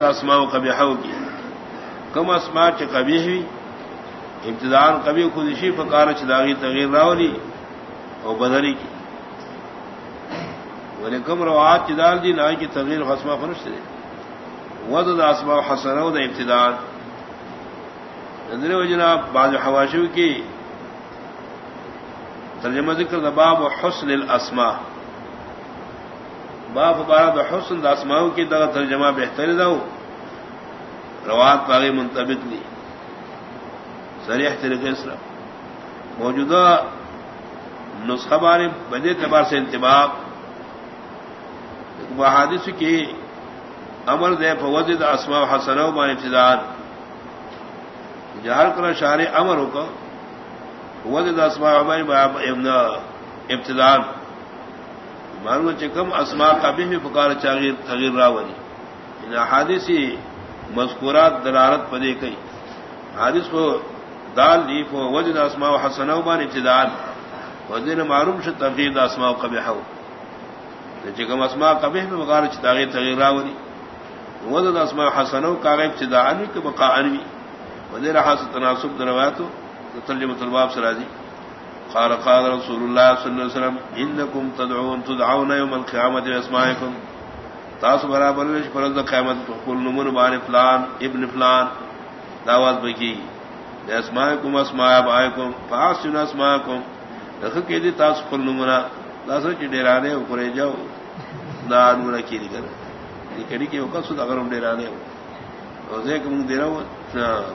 اسماء کبھی ہو کی کم اسماء چ کبھی ہوئی ابتدان کبھی خودشی فکار چداغی تغیر راولی اور بدری کی۔ بولے کم روات چدال دی نہ کی تغیر حسما فنش دے۔ ود اسما حسن و ابتدان ندر جناب، بعض حواشو کی ترجمہ ذکر دباب و حسن الاسماء۔ باپ بارہ دا حسن داسماؤ کی دا ترجمہ بہتر دو روات پاگی منتبک لی۔ سریح طریقے سے۔ موجودہ نسخہ بارے بدے اعتبار سے انتباق حادث کی امر دے فوزد اسما حسن بان ابتدار جہر کر شار امر ہو کر وزد اسما ابتدار معلوم چکم اسما کا بھی پکار چاغیر تغیر راولی. ان حادثی مذکورات دلالت پدے کئی. حادث کو دال دی، فو وجد اسما و حسن بان ابتدان وزن معلوم شد تغیر اسما و قبح ہو. چکم اسما قبح میں پکار تغیر تغیر راولی. وزد اسما و حسن کا ابتدا انوی کے بقا انوی وزن حاصل تناسب درواتو ترجمۃ الباب سراجی قال قال رسول الله صلى الله عليه وسلم انكم تدعون تدعون يوم القيامه باسمائكم تاس برابر وش فرض قیامت کل نمون بان فلان، ابن فلان دعوت بکی اسمائکم، اسماء ابائکم فاسن اسماءکم. دخ کے دی تاس کل نمون تاس چ ڈیرانے اوپر جاؤ دا نمون کی دی کر دی کڑی کے اوکا سود اگر ہم ڈیرانے ہو روزے کم دیرا ہو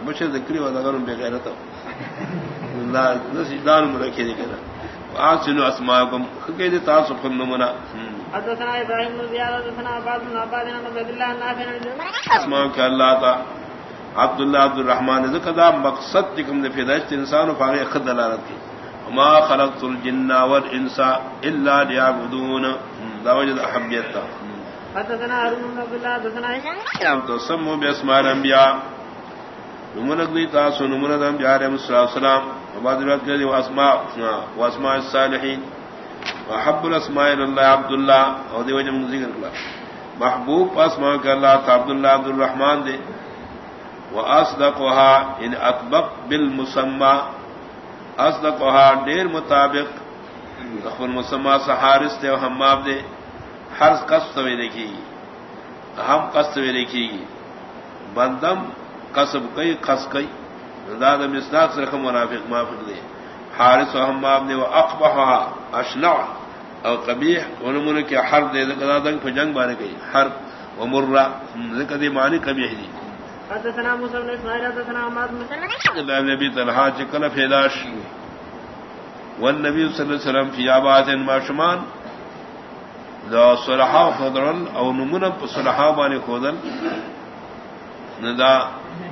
مشر ذکری ہو اگر ہم بے غیرت ہو دی دی حدثنا حدثنا عباد بن عباد بن النافع اسماء کہ اللہ تا. عبد الله عبد الرحمن ذکر مقصد تکم نے فداشت انسان فاغ خد دلالت کی ما خلقت الجن والانس الا ليعبدون. دا وجد احبیت حدثنا هارون بن عبد الله حدثنا ہم تو سمو باسماء الانبیاء. نمونک دی تاسو نمرد نمونک انبیاء علیہ السلام وبعد روایت کہ اسماء واسماء الصالحین. محب الاسماء اللہ عبد اللہ اور دی وجہ ذکر اللہ محبوب اسماء کہ اللہ تا عبد اللہ عبد الرحمن دے. واصدقها ان اطبق بالمسمى. اصدقها دیر مطابق. خپل مسمى سحارس تے حماب دے. ہر قصد میں دیکھی ہم قصد میں دیکھی بندم قصب کئی قص کئی. داد مسداق سے رقم منافق موافق دے. حارث و حماب نے وہ اقبہ اشنا اور کبھی ان کے ہر دے دنگ پہ جنگ مارے گئی. ہر و مرا کدی مانی کبھی ہے نبی طلحہ چکل فیداش ون نبی صلی اللہ علیہ وسلم فی آباد معشمان دا صلحا خودرن او نمون صلحا بانی خودن. ندا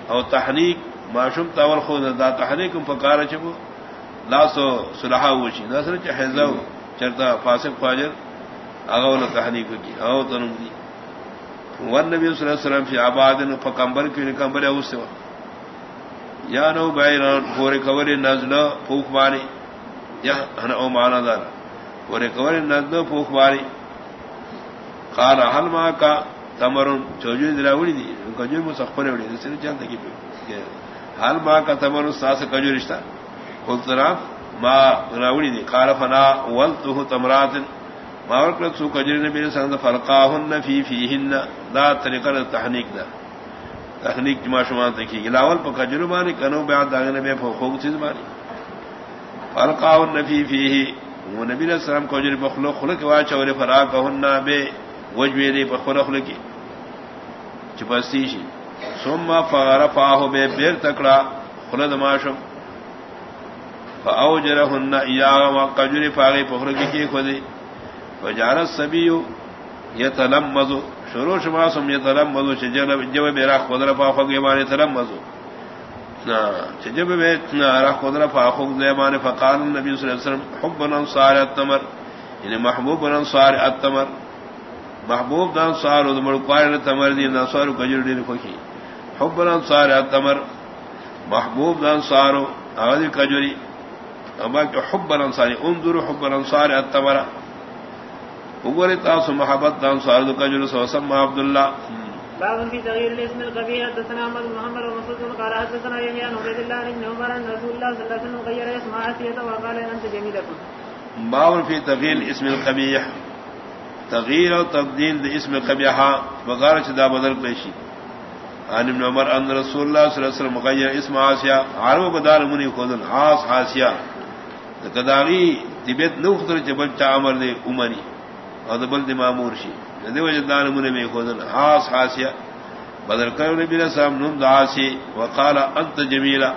او تحریک معشوم تاول خود دا تحریک پکار چکو لاسو صلحا وچی نصر چہزو چرتا فاسق، فاجر اغول تحریک کی او تنم دی. ون نبی صلی اللہ علیہ وسلم فی آباد فکمبر کی نکمبر او سوا یا نو بیران پورے کوری نزل پوک بانی یا انا او مانا دار پورے کوری نزل پوک بانی قال حل ما کا تمرن چوجو دراوڑی دی کجو مو مسخر وڑی دی سر چند کی حل ما کا تمرن ساس کجو رشتہ؟ قلتنا ما راوڑی دی، قال فنا ولته تمرات ما ورکلت سو کجر نبی سند فرقاهن فی فیهن، دا طریقہ تحنیک دا. تحنیک جما شما تکی گلاول پا کجر بانی کنو بیعد داغن نبی پا خوک چیز بانی فرقاهن فی فیه وہ نبی علیہ السلام کجر بخلق خلق واچا ولی فراقهن بے وجوی دی پا خلق خلقی چپستی شی. ثم فغرفاہو بے بیر تکڑا خلد ماشم فاوجرهن اياغا وقجر فاغي پخرگی کی خودی وجارت سبیو یتلمذ شروع شما سم یتلمذ شجر جو میرا خود رفا فگی مانے تلمذ نا جب میں را خود رفا خود مانے فقال النبي صلی اللہ علیہ وسلم، حب الانصار التمر یعنی محبوب الانصار التمر محبوب دان قائل التمر دی نصار کجر دی فکی حب الانصار التمر محبوب دان صار اغدی کجری اما کہ حب الانصاری انظر حب الانصار التمر وګورئ تاسو محبت د انصار د کجلو سو سم عبد الله باب في تغيير الاسم القبيح حدثنا احمد بن محمد ومسعود قال حدثنا يحيى عن عبيد الله بن عمر ان رسول الله صلى الله عليه وسلم غير اسم عاسية وقال انت جميلة باب في تغيير اسم القبيح تغيير او تبديل اسم القبيح وقال چدا بدل پیشی عن ابن عمر ان رسول الله صلى الله عليه وسلم غير اسم عاسية عرب بدال مني خذن عاص عاسية تداغي تبت نوختر جبل تعمر دے امنی اور دبل دی مامور شي. ندی وجدان من میں خودن عاص حاسیہ بدل کر نبی علیہ السلام نم دعاسی وقال انت جمیلہ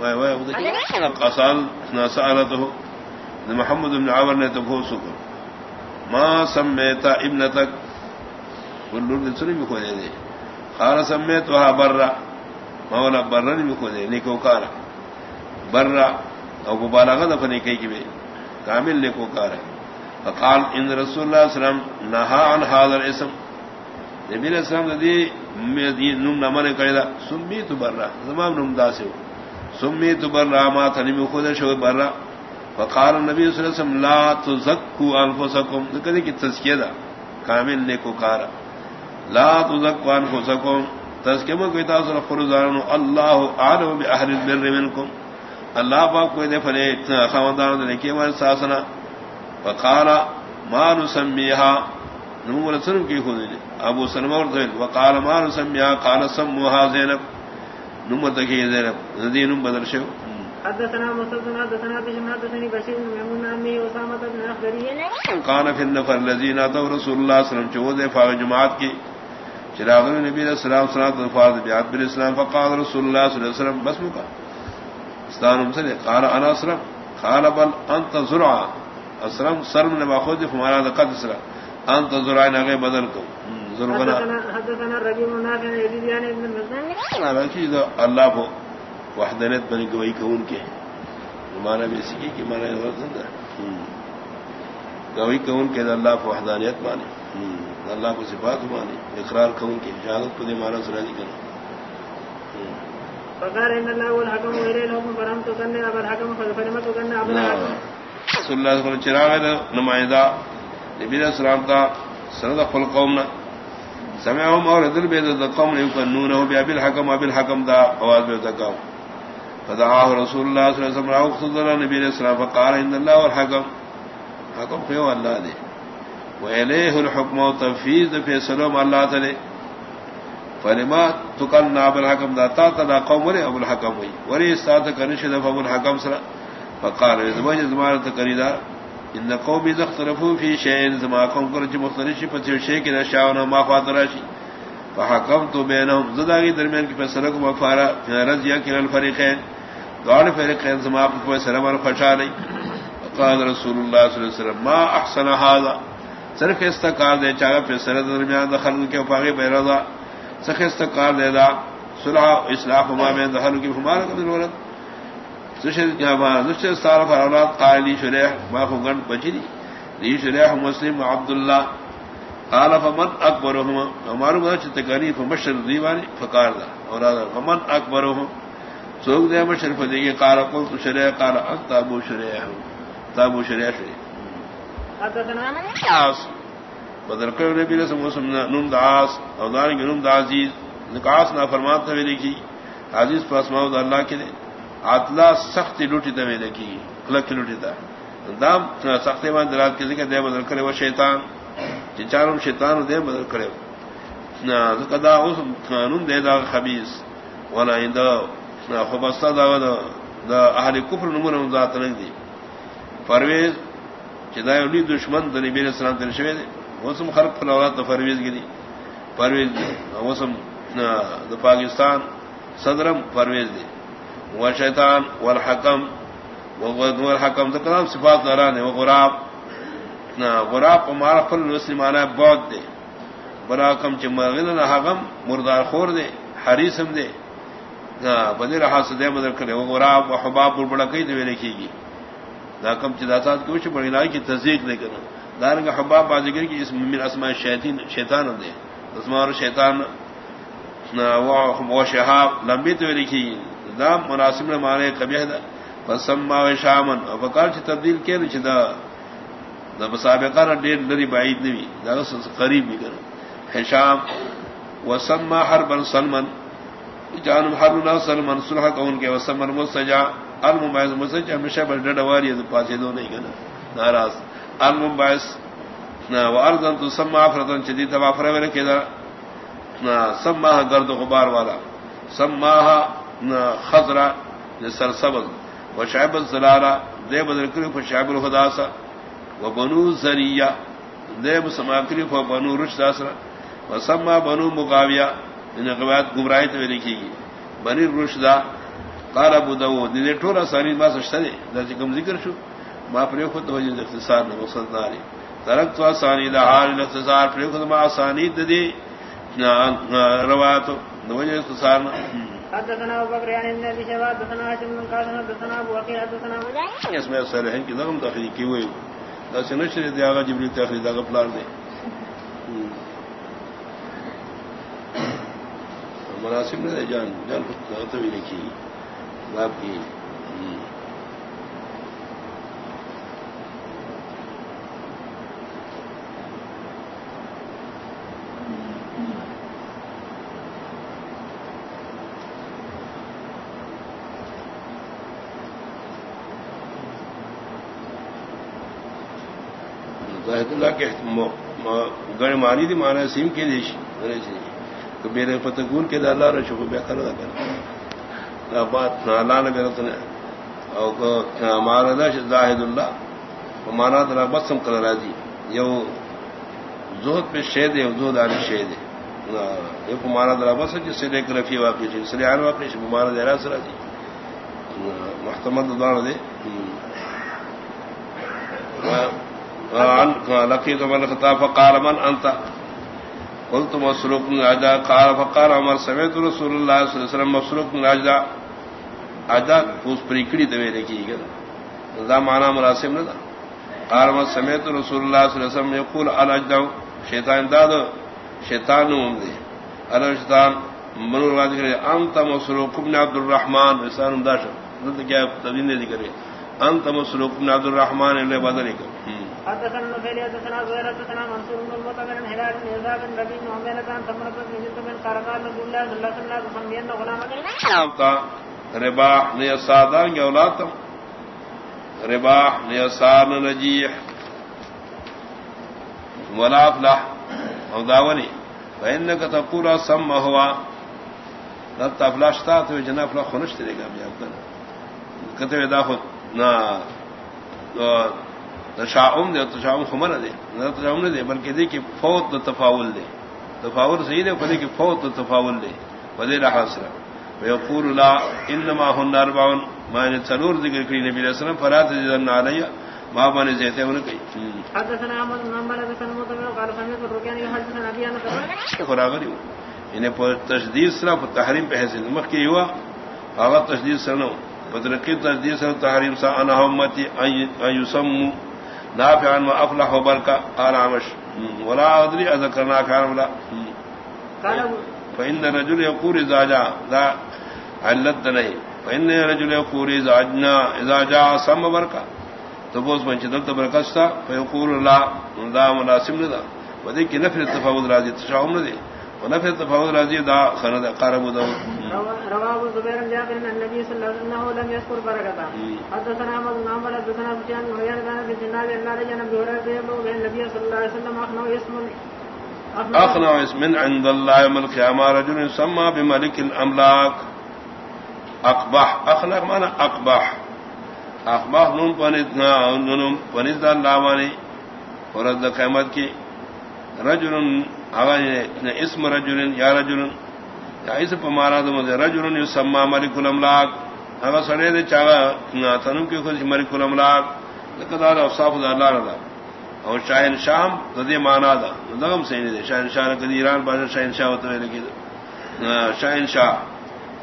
وای وای قصال نسالته محمد بن عمر نے تفوسو ما سمیتا ابنتک ولور دل سنی بھی کو دے. دے قال سمیتها برا. مولا برا نہیں کو دے، نیکو کارا برا. او مبالغہ دفنے کئی کی کامل نیکو کارا فقال، ان رسول الله صلى الله عليه وسلم نهى عن هذا الاسم نبی علیہ السلام دی، میں نم نہ من کہلا سمی تو برا. تمام نم داسو سمی تو برا، ما تھنی میں خود شو برا. فقال النبي صلی اللہ علیہ وسلم لا تزكوا انفسكم کدی کی تزکیہ دا، کامل نے کو کارا لا تزكوا انفسكم تزکیہ میں کوئی تاسو فرزانو اللہ اعلم باهل البر منكم اللہ پاک کوئی دے فلے خواندان نے کہ ہمارے ساسنا. فقال ما نسميها نمو سلم کی خود دے. ابو سلم اور دویل وقال ما نسميها قال سموها زينب نمو تکی زینب. ندین بدر شو. حدثنا مصدنا حدثنا بشم حدثني بشير بن ميمون عمي وسامة بن كان في النفر الذين أتوا رسول الله صلى الله عليه وسلم جماعت کی چراغ نبی علیہ السلام اللہ علیہ وسلم بیعت بالاسلام فقال رسول الله صلی اللہ علیہ وسلم بس مکا استانم سے قال انا اسلم قال بل انت زرعا اسلم سرم نے باخود ہمارا لقد اسرا انت زرعین اگے بدل کو ضرورنا حدثنا نافع يزيد يعني ابن اللہ کو وحدانیت بنی گوئی کو ان کے ہمارا بھی اسی کی مانا گوئی کو ان کے اللہ کو وحدانیت مانے۔ اللہ کو صفات مانے۔ اقرار کو ان کی شہادت کو دے مانا سرا جی کرنا فقال ان الله هو الحكم واليه الحكم فرمت كن ابا الحكم فلمت كن ابا الحكم صلی اللہ علیہ وسلم چراغ نمائندہ۔ نبی علیہ السلام کا سند خل قوم سمعهم اور دل بيد القوم يكنونه بأبي الحكم أبي الحكم دا أواز بيتكاو فدعاه رسول الله صلى الله عليه وسلم وقصد الله نبي عليه فقال إن الله والحكم. حكم فيه الله دي. وإليه الحكم وتفيز في سلام الله تعالى فلما تقلنا أبو الحكم دا تاتا قوم ولي أبو الحكم وي. ولي استاتك نشد فأبو الحكم سلام فقال زمان زمان تقریدا ان قوم اذا اختلفوا في شيء، زما قوم کرچ مختلف پتہ شے کہ شاونا ما فحکم فاتراشی فحكمت بينهم. زداغي درمیان کی فیصلہ کو مفارا رضی کل الفریقین. دوڑ فرقین زما کو فیصلہ مر خوشالی قال رسول الله صلی اللہ علیہ وسلم، ما احسن هذا؟ صرف استقال دے، چاہے فیصلہ درمیان دخل کے پاگے بیرضا سخ استقال دے دا، صلح اصلاح ما بین دخل کی ہمارا قدر ورد اولاد قائلی شریح باخو گنڈ بچی دی. دی شریح مسلم عبداللہ. قال فمن اکبرهم ہمارو گا چھ تکلیف مشر دیوانی فقار دا. اور فمن اکبرهم سوک دے مشر فدی کہ قال قلت شریح قال انت ابو شریح تابو شریح حدثنا بدر کر نبی رسول اللہ نم دعاس او دارنگ نم دا عزیز. نکاس نا فرمات تھا کی عزیز پاسماؤ اللہ کے لیے آتلا سخت لوٹی دے لکی کلک لوٹی دا دام سخت مان درات کے ذکر دے بدل کرے وہ شیطان. چاروں شیطان دے بدل کرے. کدا اس قانون دے دا خبیث. ولا عند خبستا دا دا دا اہل کفر نمون ذات نہیں دی. پرویز چدا یولی دشمن د نبی علیہ السلام دل شوی موسم خلق فلوات تو پرویز گری پرویز موسم د پاکستان صدرم پرویز دی. والشیطان والحکم وغد والحکم تو کلام صفات نارانے وہ غراب نہ غراب ہمارا فل مسلمانہ بہت دے برا کم چمغل نہ حکم مردار خور دے حریسم دے نہ بدر ہاتھ دے بدر کرے وہ غراب و حباب بڑا کئی دے لکھے گی نہ کم چداسات کچھ بڑی لائی کی تصدیق نہیں کرنا دار کا حباب بازیگر کی اس من اسماء شیطان شیطان دے اسماء شیطان وہ شہاب لمبی تو لکھی گی دام مناسب نے مانے کبھی پسما و شامن. اور بکار تبدیل کے دا دا مسابقہ نا دیر لری بعید نوی دا قریب بھی کرو حشام وسما حربا سلمن جان حرنا سلمن صلح کون کے وسمن مسجا المبعث مسجا ہمیشہ بڑھ ڈڈواری ہے پاسے دو نہیں کنا ناراض. المبعث نہ وارضن تو سما فرتن چدی تبا فرے کے دا نہ سما گرد غبار والا. سما نہ خضرا سر سبز و شعب الزلالہ دے بدل کری فو شعب الخداسا و بنو زریہ دے مسما کری فو بنو رشداسرا و سما بنو مقاویہ ان قوات گمراہی تو لکھی گی بنی رشدا قال ابو داود دے ٹورا ساری ما سشتنے درج کم ذکر شو ما پر خود ہو جن اختصار نہ مقصد داری ترک تو ثانی دا حال الاختصار پر خود ما ثانی دے روایت نو جن اختصار نہ حدثنا ابو بكر عن النبي شباب حدثنا هاشم بن قاسم حدثنا ابو بكر حدثنا اس میں صالحین کی نظم تخریج کی ہوئی۔ دس نشر دیا گا جبری تخریج دا پلان دے مناسب نے جان. جان تو بھی لکھی باپ کی اللہ کے گڑ مانی تھی مانا سیم کے دیش تو میرے فتگون کے اللہ رشو کو بے کر۔ بات اللہ نے تنے مانا دا زاہد اللہ۔ مانا دلا بسم کر راضی۔ یو زہد پہ شید ہے زہد آنے شید ہے۔ یہ مانا دلا بس جس سے ایک واقعی چیز سرے آن واقعی سے مانا دے رہا سرا جی محتمد دان دے لقيت من الخطاب فقال، من انت قلت، مسروق اجا قال، فقال، عمر، سمعت رسول الله صلى الله عليه وسلم مسروق اجا اجا اس پریکڑی دوے لکھی گیا دا معنی مناسب نہ قال ما سمعت رسول الله صلى الله عليه وسلم يقول الاجدع شیطان داد، شیطان نوم دے. الشیطان منور واد کرے، انت مسروق ابن عبد الرحمن انسان داش کیا تبین ذکر ہے انت مسروق ابن عبد الرحمن نے بدل کر حدثنا نفيل حدثنا زهير، حدثنا منصور بن المعتمر بن هلال بن يزاد بن ربيع بن عمينة عن ثمرة بن جلد بن قرقال رسول الله صلى الله عليه وسلم سمينا غلاما رباح ليسادا يولاتم رباح ليسان نجيح ولا افلح. او داوني فإنك تقول سم هو لت افلاشتا تو جنا افلح خنشت دے گا بیا کتے دا خود نا تشاؤم دے تشاؤم خمر دے. نہ تشاؤم نہ دے بلکہ دے کہ فوت تفاول دے. تفاول صحیح دے پدے کہ فوت تفاول دے. پدے رہا حاصل ويقول لا انما هن اربع ما نتسلور ذکر کری نبی علیہ السلام فرات جن علی ما بن زیتے ان کی حدثنا احمد بن محمد بن مطمئن قال سمعت الركاني حدثنا ابي انس فراغری انہیں پر تشدید سرا پر تحریم پہ حیثیت مخ کی ہوا آغا تشدید سرنو بدرقی تشدید سر تحریم سا انا امتی ان یسمو نافعا ما افلح وبركا قال عمش. ولا ادري اذكرنا كان ولا قال فان الرجل يقول اذا جاء ذا علت نہیں. فان الرجل يقول اذا جاء اذا جاء سم بركا تو بوس من چدل برکستا فيقول لا ذا مناسب ندا. وذيك نفر التفاوض راضي تشاؤم ندي ونفر التفاوض راضي دا خند قرب دو رواه زبير بن جابر ان النبي صلى الله عليه وسلم لم يذكر بركته. حدثنا احمد بن عمر حدثنا سفيان بن كان في سناد ان رجلا بهريرة يبلغ النبي صلى الله عليه وسلم اخنوا اسم اخنوا اسم عند الله يوم القيامة رجل يسمى بملك الاملاك اقبح اخنق مانا اقبح اقبح نون پنیدنا نون پنیدنا اللہ مانی ورد قیمت کی رجل اسم رجل یا رجل یا اس پمارا تو مجھے رجل یسمى ملك الاملاك اگر سڑے دے چاہا تنم کی خود ملک الاملاک۔ لقدار اوصاف دا اللہ رضا۔ اور شاہن شام رضی مانا دا۔ دغم سے نہیں دے شاہن شاہ کدی ایران بادشاہ شاہن شاہ ہوتا ہے لکی شاہن شاہ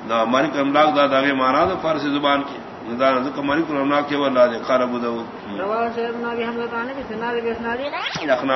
دا ملک الاملاک دا داغے مانا دا فارسی زبان کی۔ ندار ذکر ملک الاملاک کے واللہ دے اسناد اخنا